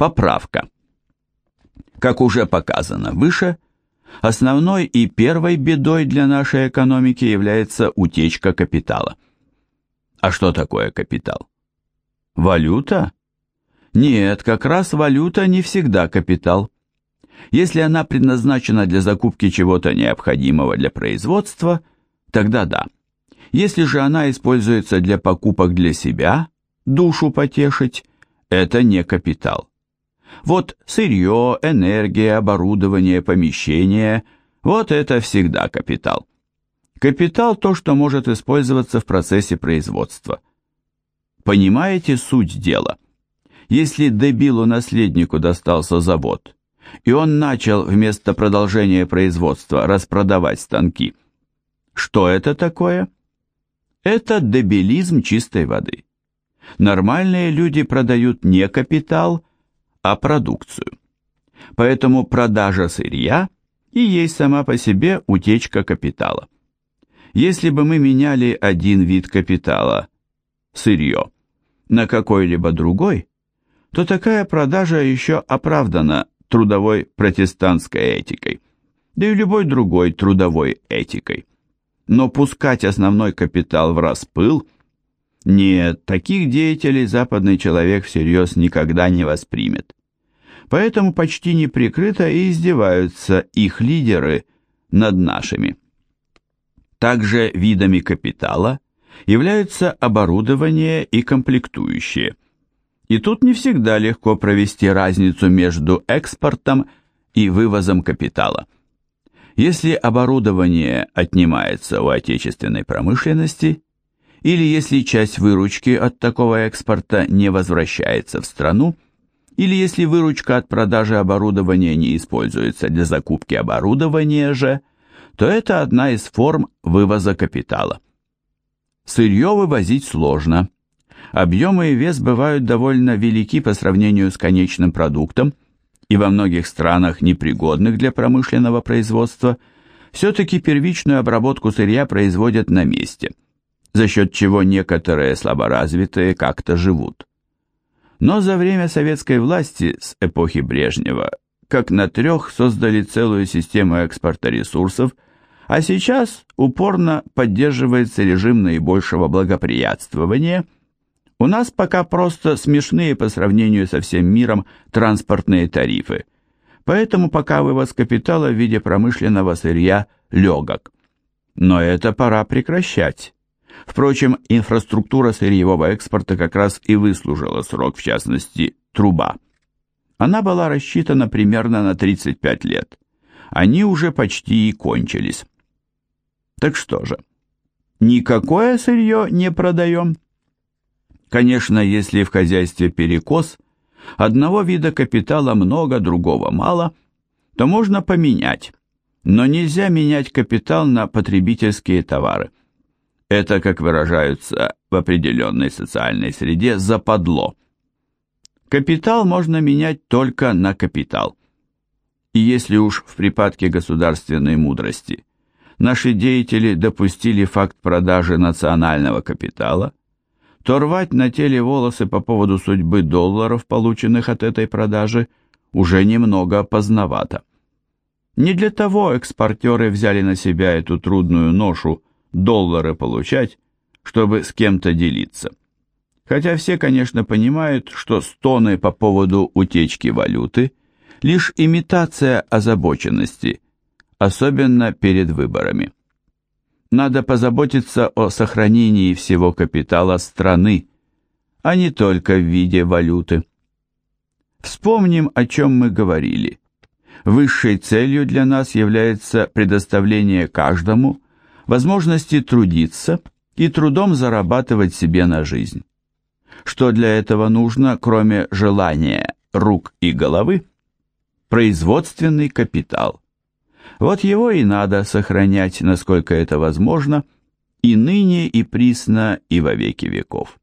Поправка. Как уже показано выше, основной и первой бедой для нашей экономики является утечка капитала. А что такое капитал? Валюта? Нет, как раз валюта не всегда капитал. Если она предназначена для закупки чего-то необходимого для производства, тогда да. Если же она используется для покупок для себя, душу потешить, это не капитал. Вот сырье, энергия, оборудование, помещение – вот это всегда капитал. Капитал – то, что может использоваться в процессе производства. Понимаете суть дела? Если дебилу-наследнику достался завод, и он начал вместо продолжения производства распродавать станки, что это такое? Это дебилизм чистой воды. Нормальные люди продают не капитал, а продукцию. Поэтому продажа сырья и есть сама по себе утечка капитала. Если бы мы меняли один вид капитала, сырье, на какой-либо другой, то такая продажа еще оправдана трудовой протестантской этикой, да и любой другой трудовой этикой. Но пускать основной капитал в распыл – нет, таких деятелей западный человек всерьез никогда не воспримет. Поэтому почти неприкрыто и издеваются их лидеры над нашими. Также видами капитала являются оборудование и комплектующие. И тут не всегда легко провести разницу между экспортом и вывозом капитала. Если оборудование отнимается у отечественной промышленности, или если часть выручки от такого экспорта не возвращается в страну, или если выручка от продажи оборудования не используется для закупки оборудования же, то это одна из форм вывоза капитала. Сырье вывозить сложно. Объемы и вес бывают довольно велики по сравнению с конечным продуктом, и во многих странах, непригодных для промышленного производства, все-таки первичную обработку сырья производят на месте – за счет чего некоторые слаборазвитые как-то живут. Но за время советской власти с эпохи Брежнева как на трех создали целую систему экспорта ресурсов, а сейчас упорно поддерживается режим наибольшего благоприятствования. У нас пока просто смешные по сравнению со всем миром транспортные тарифы, поэтому пока вывоз капитала в виде промышленного сырья легок. Но это пора прекращать Впрочем, инфраструктура сырьевого экспорта как раз и выслужила срок, в частности, труба. Она была рассчитана примерно на 35 лет. Они уже почти и кончились. Так что же, никакое сырье не продаем? Конечно, если в хозяйстве перекос, одного вида капитала много, другого мало, то можно поменять, но нельзя менять капитал на потребительские товары. Это, как выражаются в определенной социальной среде, западло. Капитал можно менять только на капитал. И если уж в припадке государственной мудрости наши деятели допустили факт продажи национального капитала, то рвать на теле волосы по поводу судьбы долларов, полученных от этой продажи, уже немного поздновато. Не для того экспортеры взяли на себя эту трудную ношу доллары получать, чтобы с кем-то делиться. Хотя все, конечно, понимают, что стоны по поводу утечки валюты – лишь имитация озабоченности, особенно перед выборами. Надо позаботиться о сохранении всего капитала страны, а не только в виде валюты. Вспомним, о чем мы говорили. Высшей целью для нас является предоставление каждому – возможности трудиться и трудом зарабатывать себе на жизнь. Что для этого нужно, кроме желания рук и головы? Производственный капитал. Вот его и надо сохранять, насколько это возможно, и ныне, и присно, и во веки веков.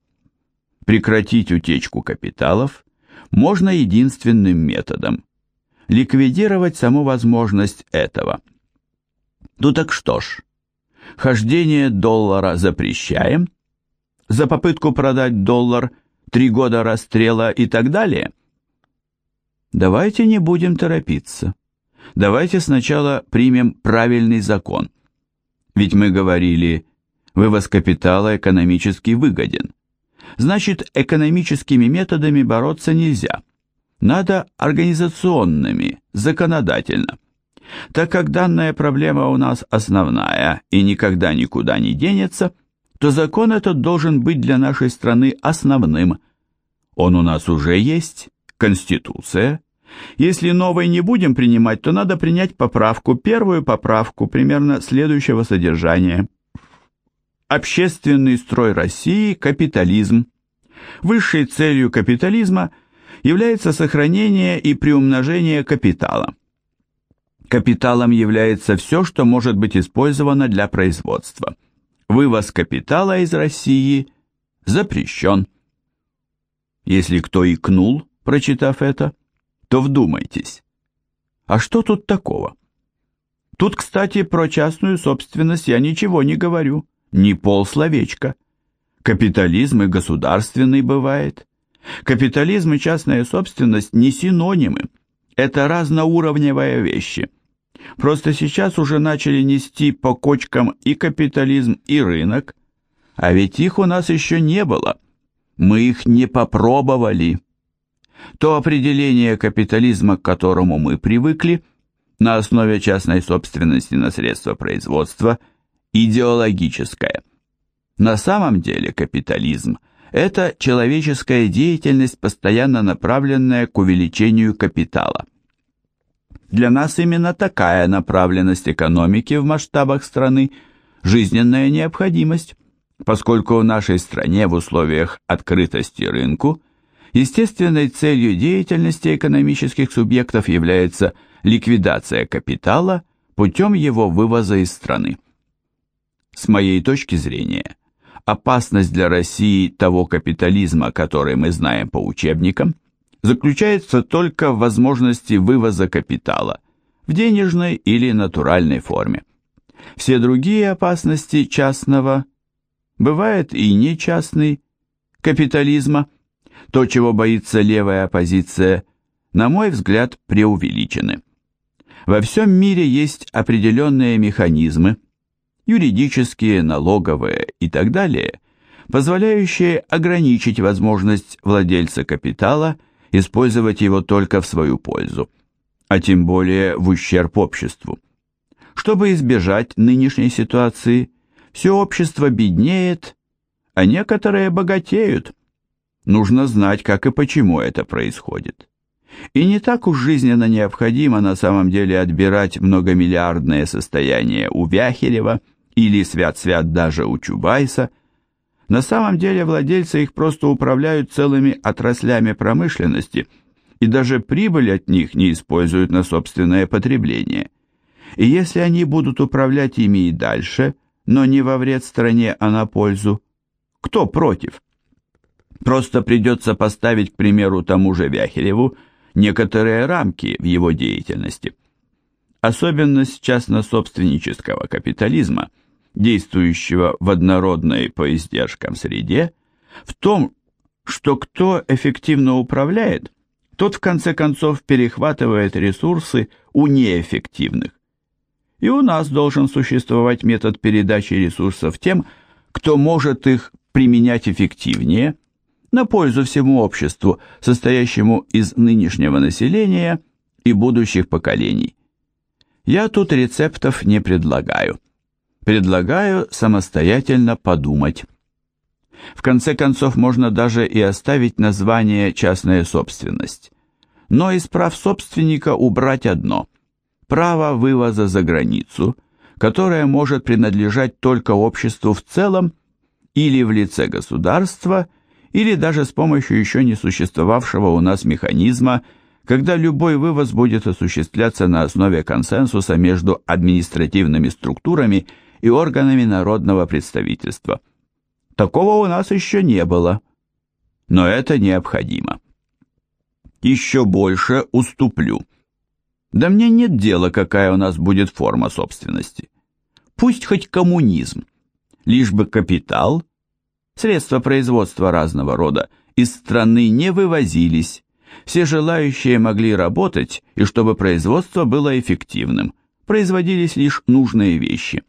Прекратить утечку капиталов можно единственным методом – ликвидировать саму возможность этого. Ну так что ж, Хождение доллара запрещаем? За попытку продать доллар три года расстрела и так далее? Давайте не будем торопиться. Давайте сначала примем правильный закон. Ведь мы говорили, вывоз капитала экономически выгоден. Значит, экономическими методами бороться нельзя. Надо организационными, законодательно. Так как данная проблема у нас основная и никогда никуда не денется, то закон этот должен быть для нашей страны основным. Он у нас уже есть, Конституция. Если новой не будем принимать, то надо принять поправку, первую поправку, примерно следующего содержания. Общественный строй России – капитализм. Высшей целью капитализма является сохранение и приумножение капитала. Капиталом является все, что может быть использовано для производства. Вывоз капитала из России запрещен. Если кто икнул, прочитав это, то вдумайтесь. А что тут такого? Тут, кстати, про частную собственность я ничего не говорю, ни полсловечка. Капитализм и государственный бывает. Капитализм и частная собственность не синонимы. Это разноуровневые вещи. Просто сейчас уже начали нести по кочкам и капитализм, и рынок, а ведь их у нас еще не было. Мы их не попробовали. То определение капитализма, к которому мы привыкли, на основе частной собственности на средства производства, идеологическое. На самом деле капитализм – это человеческая деятельность, постоянно направленная к увеличению капитала – для нас именно такая направленность экономики в масштабах страны – жизненная необходимость, поскольку в нашей стране в условиях открытости рынку естественной целью деятельности экономических субъектов является ликвидация капитала путем его вывоза из страны. С моей точки зрения, опасность для России того капитализма, который мы знаем по учебникам – заключается только в возможности вывоза капитала в денежной или натуральной форме. Все другие опасности частного, бывает и не частный, капитализма, то, чего боится левая оппозиция, на мой взгляд, преувеличены. Во всем мире есть определенные механизмы, юридические, налоговые и так далее, позволяющие ограничить возможность владельца капитала использовать его только в свою пользу, а тем более в ущерб обществу. Чтобы избежать нынешней ситуации, все общество беднеет, а некоторые богатеют. Нужно знать, как и почему это происходит. И не так уж жизненно необходимо на самом деле отбирать многомиллиардное состояние у Вяхерева или свят-свят даже у Чубайса – на самом деле владельцы их просто управляют целыми отраслями промышленности и даже прибыль от них не используют на собственное потребление. И если они будут управлять ими и дальше, но не во вред стране, а на пользу, кто против? Просто придется поставить, к примеру, тому же Вяхелеву некоторые рамки в его деятельности. Особенность частно-собственнического капитализма – действующего в однородной по издержкам среде, в том, что кто эффективно управляет, тот в конце концов перехватывает ресурсы у неэффективных. И у нас должен существовать метод передачи ресурсов тем, кто может их применять эффективнее, на пользу всему обществу, состоящему из нынешнего населения и будущих поколений. Я тут рецептов не предлагаю. Предлагаю самостоятельно подумать. В конце концов, можно даже и оставить название «частная собственность». Но из прав собственника убрать одно – право вывоза за границу, которое может принадлежать только обществу в целом или в лице государства, или даже с помощью еще не существовавшего у нас механизма, когда любой вывоз будет осуществляться на основе консенсуса между административными структурами – и органами народного представительства. Такого у нас еще не было, но это необходимо. Еще больше уступлю. Да мне нет дела, какая у нас будет форма собственности. Пусть хоть коммунизм, лишь бы капитал, средства производства разного рода, из страны не вывозились, Все желающие могли работать, и чтобы производство было эффективным, производились лишь нужные вещи,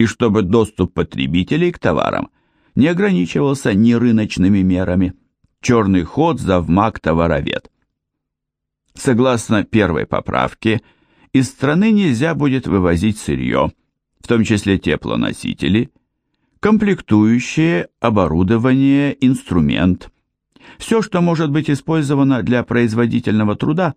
и чтобы доступ потребителей к товарам не ограничивался ни рыночными мерами. Черный ход завмак товаровед. Согласно первой поправке, из страны нельзя будет вывозить сырье, в том числе теплоносители, комплектующие, оборудование, инструмент. Все, что может быть использовано для производительного труда,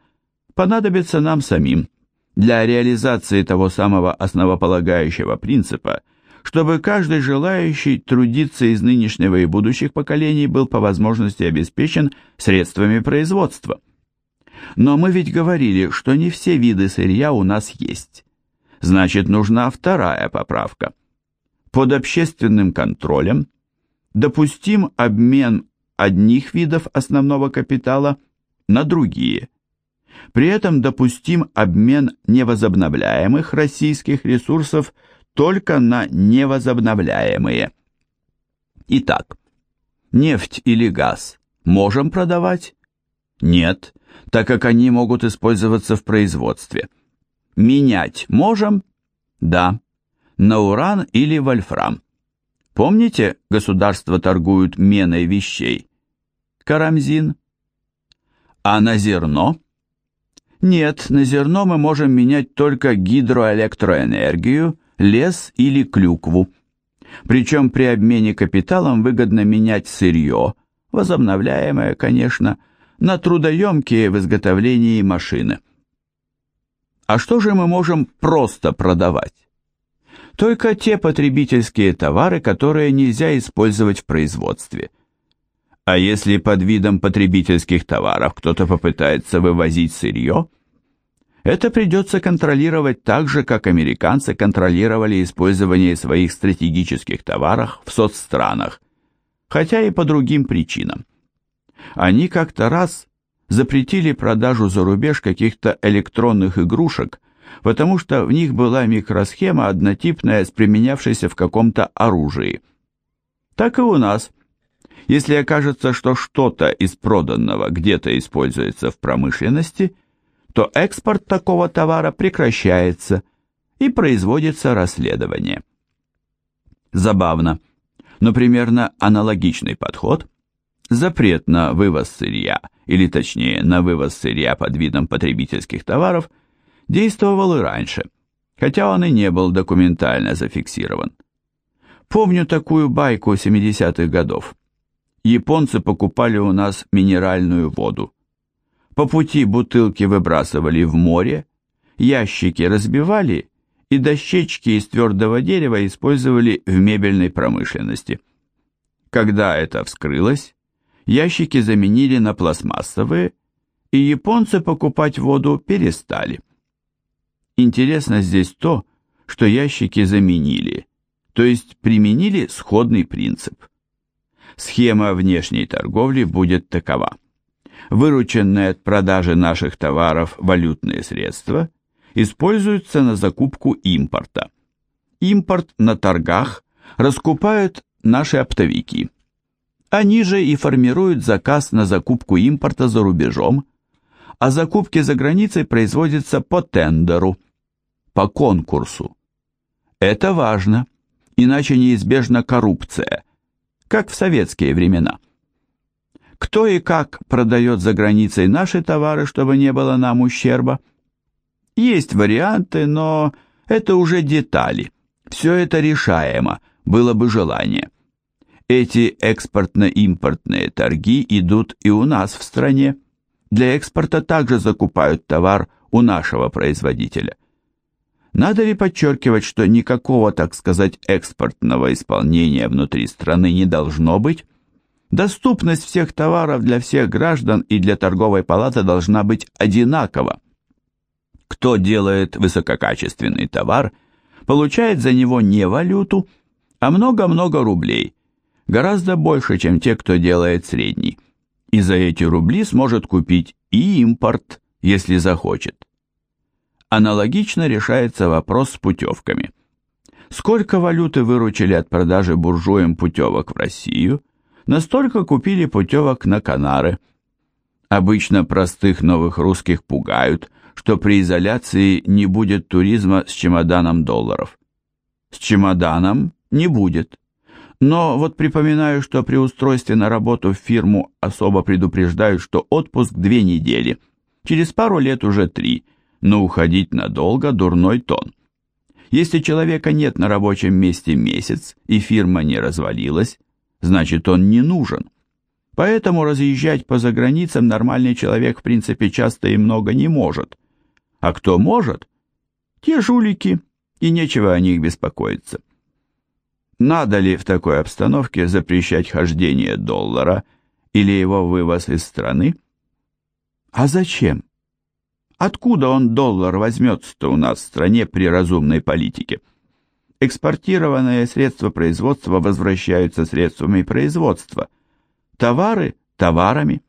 понадобится нам самим для реализации того самого основополагающего принципа, чтобы каждый желающий трудиться из нынешнего и будущих поколений был по возможности обеспечен средствами производства. Но мы ведь говорили, что не все виды сырья у нас есть. Значит, нужна вторая поправка. Под общественным контролем допустим обмен одних видов основного капитала на другие. При этом допустим обмен невозобновляемых российских ресурсов только на невозобновляемые. Итак, нефть или газ можем продавать? Нет, так как они могут использоваться в производстве. Менять можем? Да. На уран или вольфрам. Помните, государства торгуют меной вещей? Карамзин. А на зерно? Нет, на зерно мы можем менять только гидроэлектроэнергию, лес или клюкву. Причем при обмене капиталом выгодно менять сырье, возобновляемое, конечно, на трудоемкие в изготовлении машины. А что же мы можем просто продавать? Только те потребительские товары, которые нельзя использовать в производстве. А если под видом потребительских товаров кто-то попытается вывозить сырье, это придется контролировать так же, как американцы контролировали использование своих стратегических товаров в соцстранах, хотя и по другим причинам. Они как-то раз запретили продажу за рубеж каких-то электронных игрушек, потому что в них была микросхема однотипная с применявшейся в каком-то оружии. Так и у нас. Если окажется, что что-то из проданного где-то используется в промышленности – то экспорт такого товара прекращается и производится расследование. Забавно, но примерно аналогичный подход – запрет на вывоз сырья, или точнее на вывоз сырья под видом потребительских товаров, действовал и раньше, хотя он и не был документально зафиксирован. Помню такую байку 70-х годов. Японцы покупали у нас минеральную воду. По пути бутылки выбрасывали в море, ящики разбивали и дощечки из твердого дерева использовали в мебельной промышленности. Когда это вскрылось, ящики заменили на пластмассовые, и японцы покупать воду перестали. Интересно здесь то, что ящики заменили, то есть применили сходный принцип. Схема внешней торговли будет такова вырученные от продажи наших товаров валютные средства используются на закупку импорта. Импорт на торгах раскупают наши оптовики. Они же и формируют заказ на закупку импорта за рубежом, а закупки за границей производятся по тендеру, по конкурсу. Это важно, иначе неизбежна коррупция, как в советские времена кто и как продает за границей наши товары, чтобы не было нам ущерба. Есть варианты, но это уже детали. Все это решаемо, было бы желание. Эти экспортно-импортные торги идут и у нас в стране. Для экспорта также закупают товар у нашего производителя. Надо ли подчеркивать, что никакого, так сказать, экспортного исполнения внутри страны не должно быть? Доступность всех товаров для всех граждан и для торговой палаты должна быть одинакова. Кто делает высококачественный товар, получает за него не валюту, а много-много рублей, гораздо больше, чем те, кто делает средний. И за эти рубли сможет купить и импорт, если захочет. Аналогично решается вопрос с путевками. Сколько валюты выручили от продажи буржуям путевок в Россию – настолько купили путевок на Канары. Обычно простых новых русских пугают, что при изоляции не будет туризма с чемоданом долларов. С чемоданом не будет. Но вот припоминаю, что при устройстве на работу в фирму особо предупреждают, что отпуск две недели, через пару лет уже три, но уходить надолго – дурной тон. Если человека нет на рабочем месте месяц и фирма не развалилась, значит он не нужен. Поэтому разъезжать по заграницам нормальный человек в принципе часто и много не может. А кто может? Те жулики, и нечего о них беспокоиться. Надо ли в такой обстановке запрещать хождение доллара или его вывоз из страны? А зачем? Откуда он доллар возьмется-то у нас в стране при разумной политике? Экспортированные средства производства возвращаются средствами производства. Товары – товарами.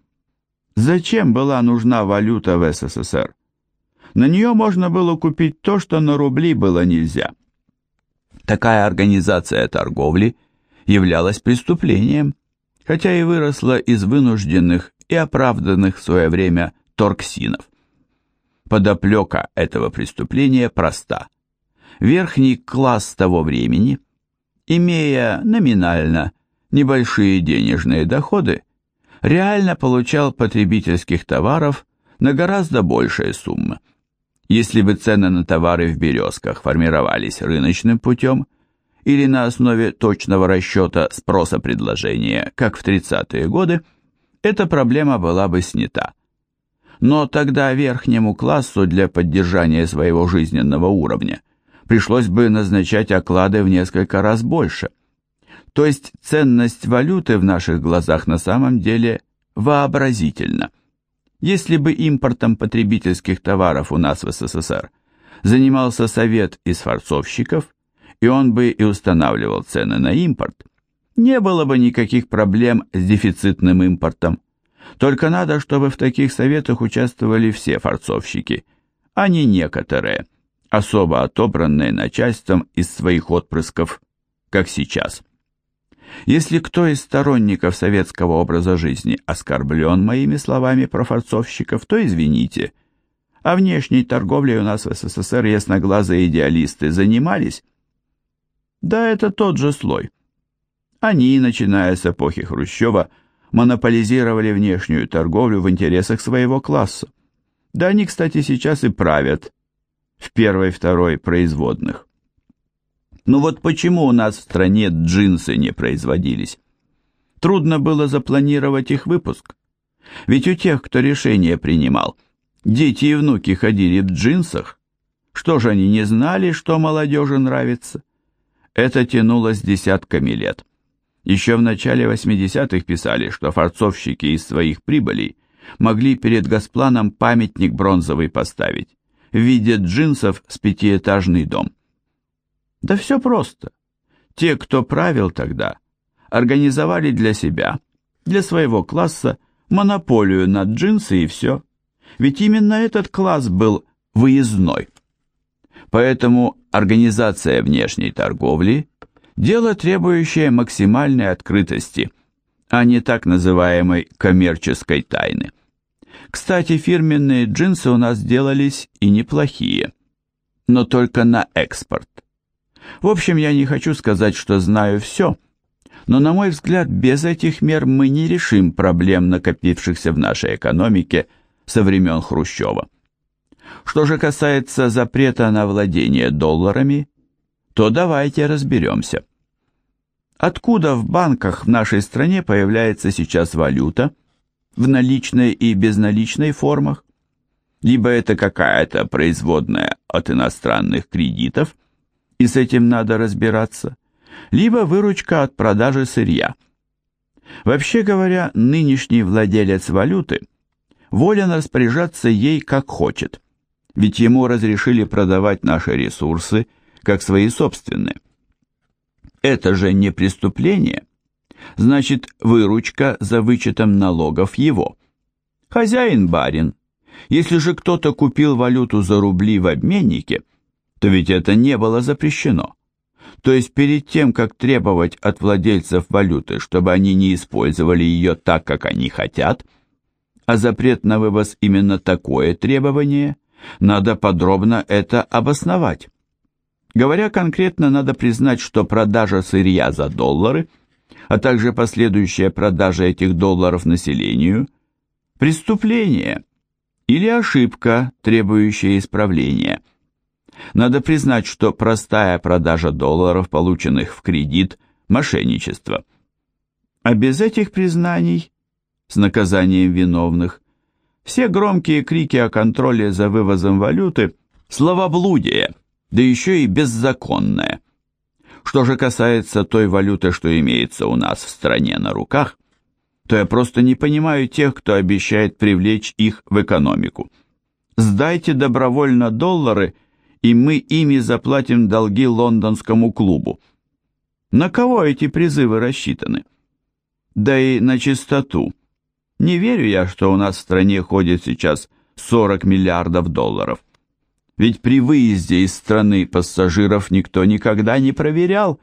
Зачем была нужна валюта в СССР? На нее можно было купить то, что на рубли было нельзя. Такая организация торговли являлась преступлением, хотя и выросла из вынужденных и оправданных в свое время торксинов. Подоплека этого преступления проста. Верхний класс того времени, имея номинально небольшие денежные доходы, реально получал потребительских товаров на гораздо большие суммы. Если бы цены на товары в «Березках» формировались рыночным путем или на основе точного расчета спроса-предложения, как в 30-е годы, эта проблема была бы снята но тогда верхнему классу для поддержания своего жизненного уровня пришлось бы назначать оклады в несколько раз больше. То есть ценность валюты в наших глазах на самом деле вообразительна. Если бы импортом потребительских товаров у нас в СССР занимался совет из форцовщиков, и он бы и устанавливал цены на импорт, не было бы никаких проблем с дефицитным импортом. Только надо, чтобы в таких советах участвовали все форцовщики, а не некоторые, особо отобранные начальством из своих отпрысков, как сейчас. Если кто из сторонников советского образа жизни оскорблен моими словами про форцовщиков, то извините. А внешней торговлей у нас в СССР ясноглазые идеалисты занимались? Да, это тот же слой. Они, начиная с эпохи Хрущева, монополизировали внешнюю торговлю в интересах своего класса. Да они, кстати, сейчас и правят в первой-второй производных. Ну вот почему у нас в стране джинсы не производились? Трудно было запланировать их выпуск. Ведь у тех, кто решение принимал, дети и внуки ходили в джинсах. Что же они не знали, что молодежи нравится? Это тянулось десятками лет. Еще в начале 80-х писали, что форцовщики из своих прибылей могли перед Госпланом памятник бронзовый поставить в виде джинсов с пятиэтажный дом. Да все просто. Те, кто правил тогда, организовали для себя, для своего класса, монополию на джинсы и все. Ведь именно этот класс был выездной. Поэтому организация внешней торговли Дело, требующее максимальной открытости, а не так называемой коммерческой тайны. Кстати, фирменные джинсы у нас делались и неплохие, но только на экспорт. В общем, я не хочу сказать, что знаю все, но, на мой взгляд, без этих мер мы не решим проблем, накопившихся в нашей экономике со времен Хрущева. Что же касается запрета на владение долларами, то давайте разберемся. Откуда в банках в нашей стране появляется сейчас валюта? В наличной и безналичной формах? Либо это какая-то производная от иностранных кредитов, и с этим надо разбираться, либо выручка от продажи сырья. Вообще говоря, нынешний владелец валюты волен распоряжаться ей как хочет, ведь ему разрешили продавать наши ресурсы – как свои собственные. Это же не преступление. Значит, выручка за вычетом налогов его. Хозяин барин. Если же кто-то купил валюту за рубли в обменнике, то ведь это не было запрещено. То есть перед тем, как требовать от владельцев валюты, чтобы они не использовали ее так, как они хотят, а запрет на вывоз именно такое требование, надо подробно это обосновать. Говоря конкретно, надо признать, что продажа сырья за доллары, а также последующая продажа этих долларов населению – преступление или ошибка, требующая исправления. Надо признать, что простая продажа долларов, полученных в кредит – мошенничество. А без этих признаний, с наказанием виновных, все громкие крики о контроле за вывозом валюты – словоблудие – да еще и беззаконное. Что же касается той валюты, что имеется у нас в стране на руках, то я просто не понимаю тех, кто обещает привлечь их в экономику. Сдайте добровольно доллары, и мы ими заплатим долги лондонскому клубу. На кого эти призывы рассчитаны? Да и на чистоту. Не верю я, что у нас в стране ходит сейчас 40 миллиардов долларов. Ведь при выезде из страны пассажиров никто никогда не проверял.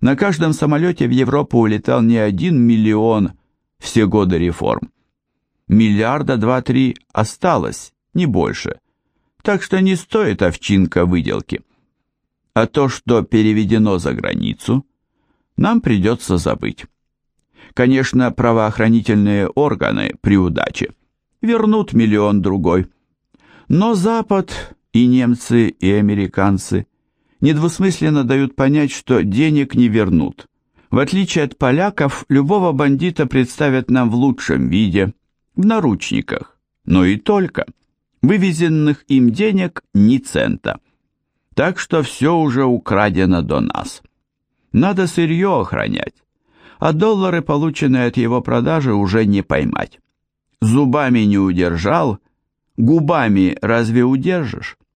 На каждом самолете в Европу улетал не один миллион все годы реформ. Миллиарда два-три осталось, не больше. Так что не стоит овчинка выделки. А то, что переведено за границу, нам придется забыть. Конечно, правоохранительные органы при удаче вернут миллион другой. Но Запад и немцы, и американцы недвусмысленно дают понять, что денег не вернут. В отличие от поляков, любого бандита представят нам в лучшем виде, в наручниках, но и только. Вывезенных им денег ни цента. Так что все уже украдено до нас. Надо сырье охранять, а доллары, полученные от его продажи, уже не поймать. Зубами не удержал, губами разве удержишь?